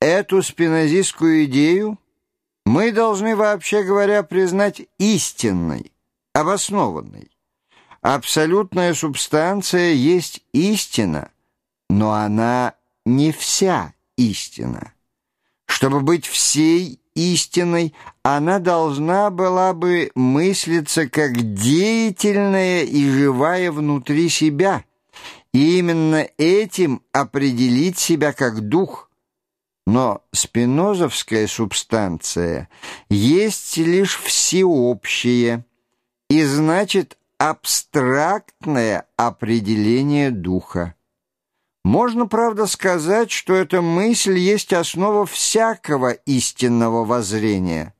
Эту спинозистскую идею мы должны, вообще говоря, признать истинной, обоснованной. Абсолютная субстанция есть истина, но она не вся истина. Чтобы быть всей истиной, она должна была бы мыслиться как деятельная и живая внутри себя, и именно этим определить себя как дух. Но спинозовская субстанция есть лишь всеобщее, и значит абстрактное определение духа. Можно, правда, сказать, что эта мысль есть основа всякого истинного воззрения.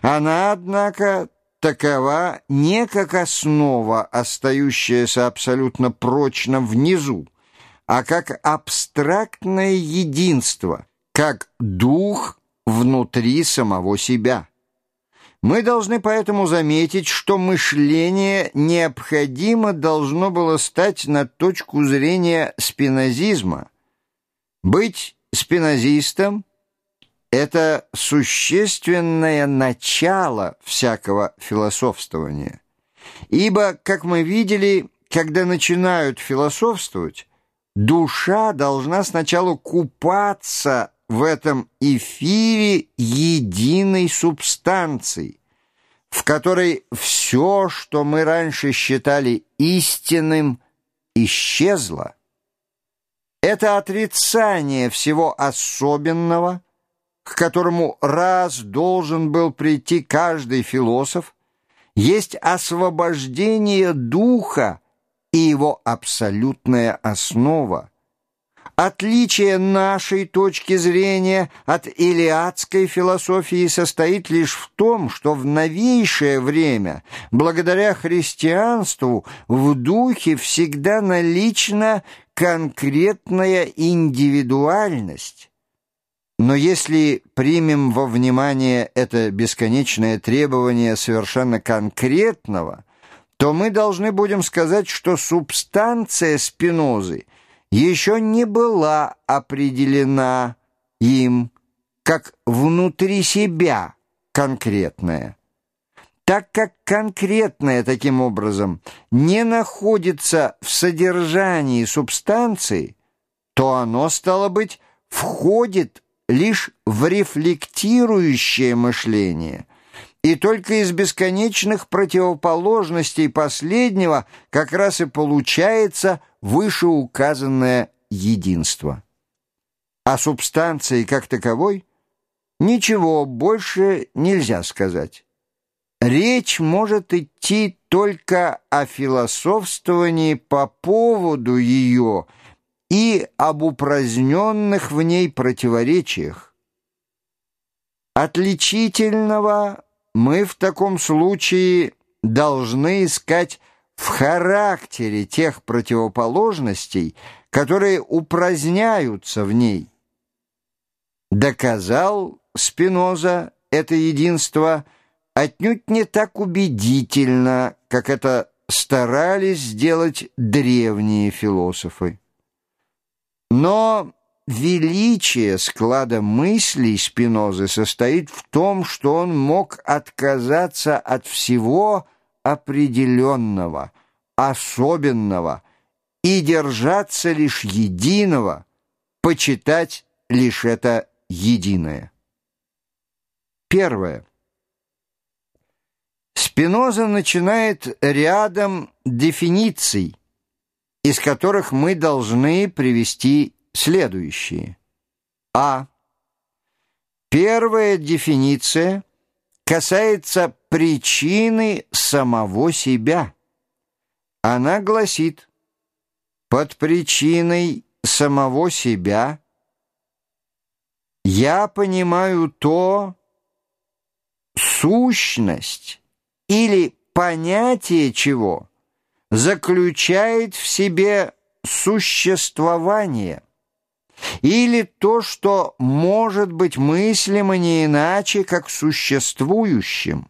Она, однако, такова не как основа, остающаяся абсолютно прочно внизу, а как абстрактное единство, как дух внутри самого себя. Мы должны поэтому заметить, что мышление необходимо должно было стать на точку зрения спинозизма. Быть спинозистом – это существенное начало всякого философствования. Ибо, как мы видели, когда начинают философствовать, душа должна сначала купаться в этом эфире единой субстанции, в которой все, что мы раньше считали истинным, исчезло. Это отрицание всего особенного, к которому раз должен был прийти каждый философ, есть освобождение духа и его абсолютная основа, Отличие нашей точки зрения от илиадской философии состоит лишь в том, что в новейшее время, благодаря христианству, в духе всегда налична конкретная индивидуальность. Но если примем во внимание это бесконечное требование совершенно конкретного, то мы должны будем сказать, что субстанция спинозы – еще не была определена им как внутри себя конкретная. Так как конкретное таким образом не находится в содержании субстанции, то оно, стало быть, входит лишь в рефлектирующее мышление – и только из бесконечных противоположностей последнего как раз и получается вышеуказанное единство. О субстанции как таковой ничего больше нельзя сказать. Речь может идти только о философствовании по поводу ее и об упраздненных в ней противоречиях. Отличительного мы в таком случае должны искать в характере тех противоположностей, которые упраздняются в ней. Доказал Спиноза это единство отнюдь не так убедительно, как это старались сделать древние философы. Но Величие склада мыслей Спинозы состоит в том, что он мог отказаться от всего определенного, особенного и держаться лишь единого, почитать лишь это единое. Первое. Спиноза начинает рядом дефиниций, из которых мы должны привести следующие. А. Первая дефиниция касается причины самого себя. Она гласит, под причиной самого себя я понимаю то, сущность или понятие чего заключает в себе существование или то, что может быть мыслимо не иначе, как существующим.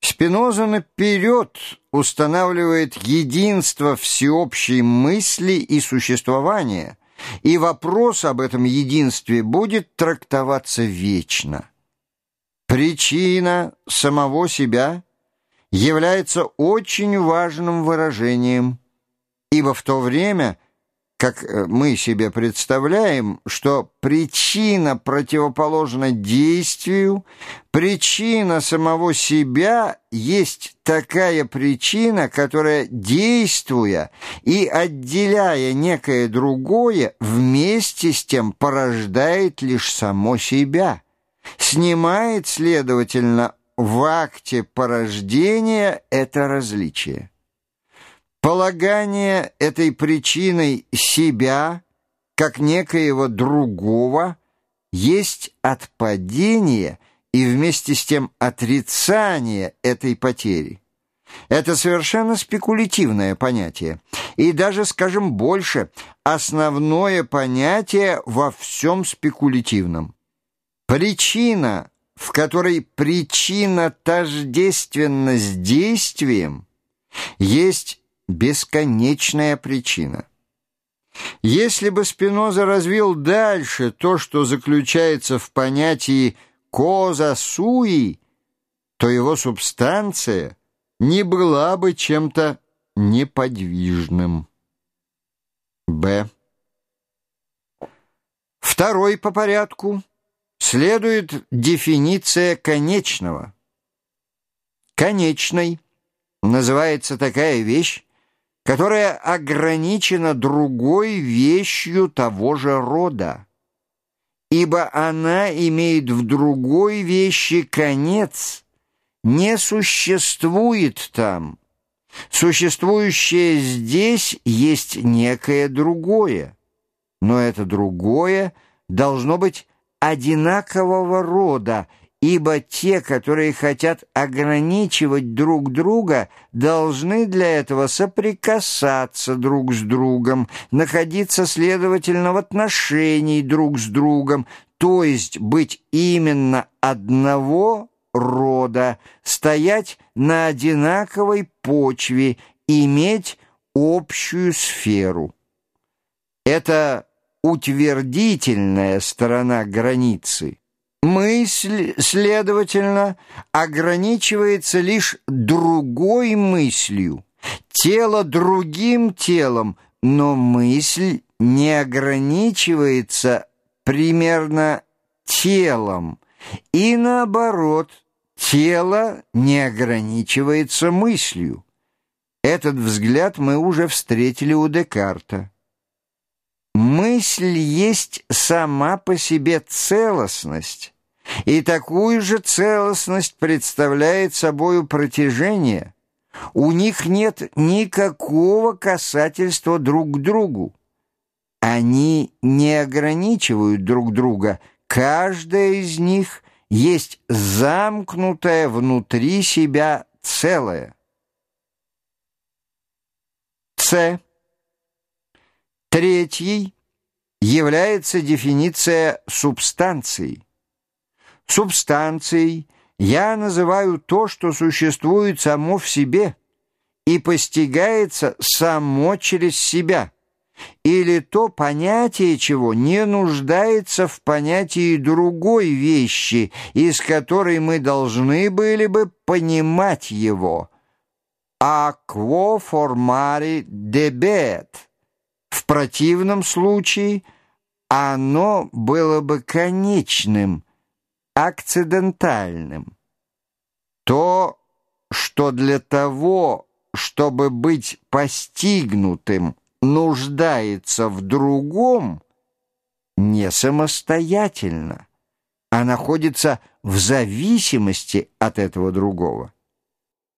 Спиноза наперед устанавливает единство всеобщей мысли и существования, и вопрос об этом единстве будет трактоваться вечно. Причина самого себя является очень важным выражением, ибо в то время, как э, мы себе представляем, что причина противоположна действию, причина самого себя есть такая причина, которая, действуя и отделяя некое другое, вместе с тем порождает лишь само себя, снимает, следовательно, в акте порождения это различие. Полагание этой причиной себя, как некоего другого, есть отпадение и вместе с тем отрицание этой потери. Это совершенно спекулятивное понятие, и даже, скажем больше, основное понятие во всем спекулятивном. Причина, в которой причина тождественна с действием, есть бесконечная причина. Если бы Спиноза развил дальше то, что заключается в понятии «коза суи», то его субстанция не была бы чем-то неподвижным. Б. Второй по порядку следует дефиниция конечного. Конечной называется такая вещь, которая ограничена другой вещью того же рода, ибо она имеет в другой вещи конец, не существует там. Существующее здесь есть некое другое, но это другое должно быть одинакового рода, ибо те, которые хотят ограничивать друг друга, должны для этого соприкасаться друг с другом, находиться, следовательно, в отношении друг с другом, то есть быть именно одного рода, стоять на одинаковой почве, иметь общую сферу. Это утвердительная сторона границы – Мысль, следовательно, ограничивается лишь другой мыслью, тело другим телом, но мысль не ограничивается примерно телом, и наоборот, тело не ограничивается мыслью. Этот взгляд мы уже встретили у Декарта. Мысль есть сама по себе целостность, и такую же целостность представляет собою протяжение. У них нет никакого касательства друг к другу. Они не ограничивают друг друга. Каждая из них есть замкнутое внутри себя целое. С. Третьей является дефиниция субстанции. Субстанцией я называю то, что существует само в себе и постигается само через себя, или то понятие чего не нуждается в понятии другой вещи, из которой мы должны были бы понимать его. «А quo formare debet» В противном случае оно было бы конечным, акцидентальным. То, что для того, чтобы быть постигнутым, нуждается в другом, не самостоятельно, а находится в зависимости от этого другого.